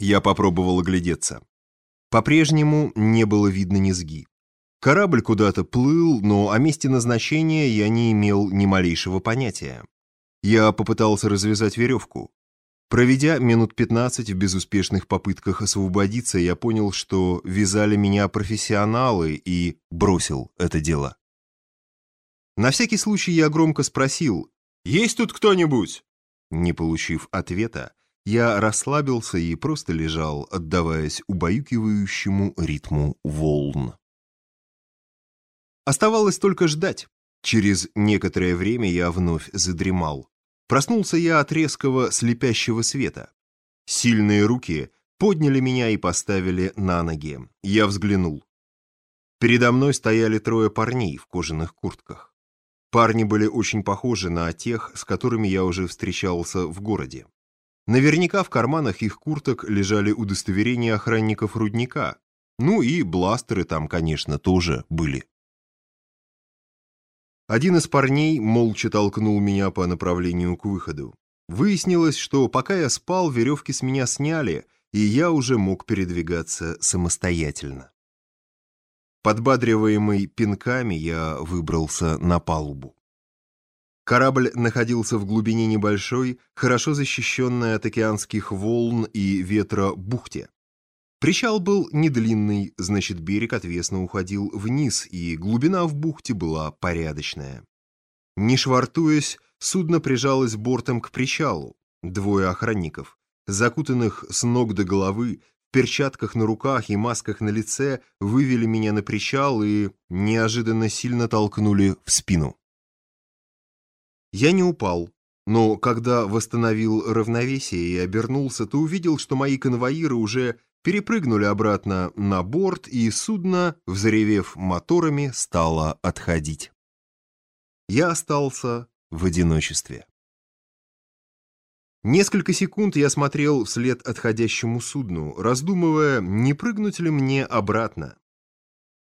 Я попробовал оглядеться. По-прежнему не было видно низги. Корабль куда-то плыл, но о месте назначения я не имел ни малейшего понятия. Я попытался развязать веревку. Проведя минут 15 в безуспешных попытках освободиться, я понял, что вязали меня профессионалы и бросил это дело. На всякий случай я громко спросил «Есть тут кто-нибудь?» Не получив ответа, я расслабился и просто лежал, отдаваясь убаюкивающему ритму волн. Оставалось только ждать. Через некоторое время я вновь задремал. Проснулся я от резкого слепящего света. Сильные руки подняли меня и поставили на ноги. Я взглянул. Передо мной стояли трое парней в кожаных куртках. Парни были очень похожи на тех, с которыми я уже встречался в городе. Наверняка в карманах их курток лежали удостоверения охранников рудника. Ну и бластеры там, конечно, тоже были. Один из парней молча толкнул меня по направлению к выходу. Выяснилось, что пока я спал, веревки с меня сняли, и я уже мог передвигаться самостоятельно. Подбадриваемый пинками, я выбрался на палубу. Корабль находился в глубине небольшой, хорошо защищенной от океанских волн и ветра бухте. Причал был недлинный, значит, берег отвесно уходил вниз, и глубина в бухте была порядочная. Не швартуясь, судно прижалось бортом к причалу. Двое охранников, закутанных с ног до головы, в перчатках на руках и масках на лице, вывели меня на причал и неожиданно сильно толкнули в спину. Я не упал, но когда восстановил равновесие и обернулся, то увидел, что мои конвоиры уже перепрыгнули обратно на борт, и судно, взревев моторами, стало отходить. Я остался в одиночестве. Несколько секунд я смотрел вслед отходящему судну, раздумывая, не прыгнуть ли мне обратно.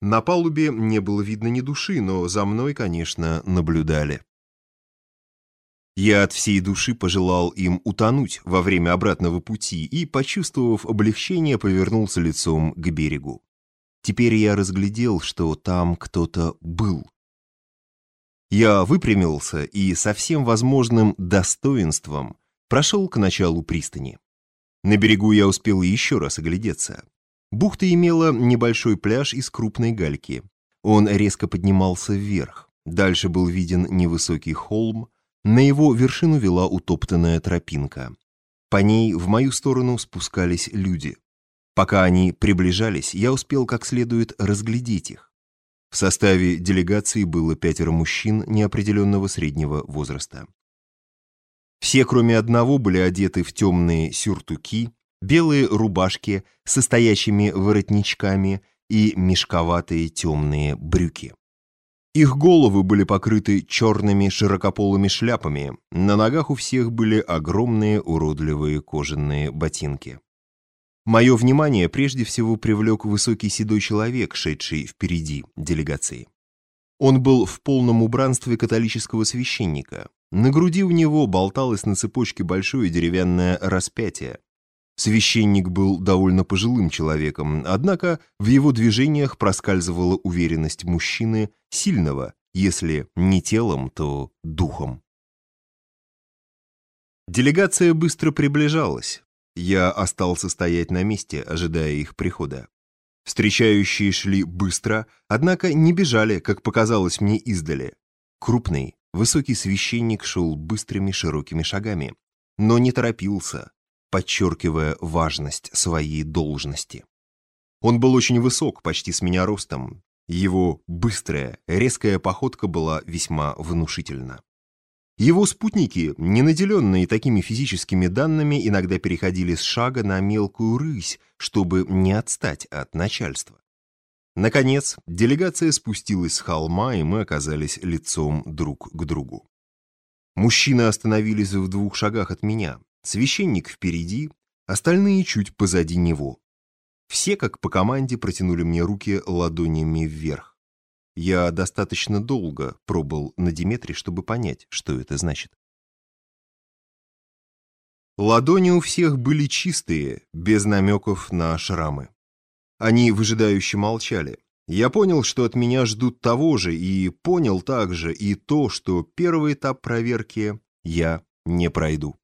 На палубе не было видно ни души, но за мной, конечно, наблюдали. Я от всей души пожелал им утонуть во время обратного пути и, почувствовав облегчение, повернулся лицом к берегу. Теперь я разглядел, что там кто-то был. Я выпрямился и со всем возможным достоинством прошел к началу пристани. На берегу я успел еще раз оглядеться. Бухта имела небольшой пляж из крупной гальки. Он резко поднимался вверх. Дальше был виден невысокий холм, на его вершину вела утоптанная тропинка. По ней в мою сторону спускались люди. Пока они приближались, я успел как следует разглядеть их. В составе делегации было пятеро мужчин неопределенного среднего возраста. Все, кроме одного, были одеты в темные сюртуки, белые рубашки с стоящими воротничками и мешковатые темные брюки. Их головы были покрыты черными широкополыми шляпами, на ногах у всех были огромные уродливые кожаные ботинки. Мое внимание прежде всего привлек высокий седой человек, шедший впереди делегации. Он был в полном убранстве католического священника. На груди у него болталось на цепочке большое деревянное распятие, Священник был довольно пожилым человеком, однако в его движениях проскальзывала уверенность мужчины сильного, если не телом, то духом. Делегация быстро приближалась. Я остался стоять на месте, ожидая их прихода. Встречающие шли быстро, однако не бежали, как показалось мне издали. Крупный, высокий священник шел быстрыми широкими шагами, но не торопился, подчеркивая важность своей должности. Он был очень высок, почти с меня ростом. Его быстрая, резкая походка была весьма внушительна. Его спутники, не наделенные такими физическими данными, иногда переходили с шага на мелкую рысь, чтобы не отстать от начальства. Наконец, делегация спустилась с холма, и мы оказались лицом друг к другу. Мужчины остановились в двух шагах от меня. Священник впереди, остальные чуть позади него. Все, как по команде, протянули мне руки ладонями вверх. Я достаточно долго пробыл на Диметре, чтобы понять, что это значит. Ладони у всех были чистые, без намеков на шрамы. Они выжидающе молчали. Я понял, что от меня ждут того же, и понял также и то, что первый этап проверки я не пройду.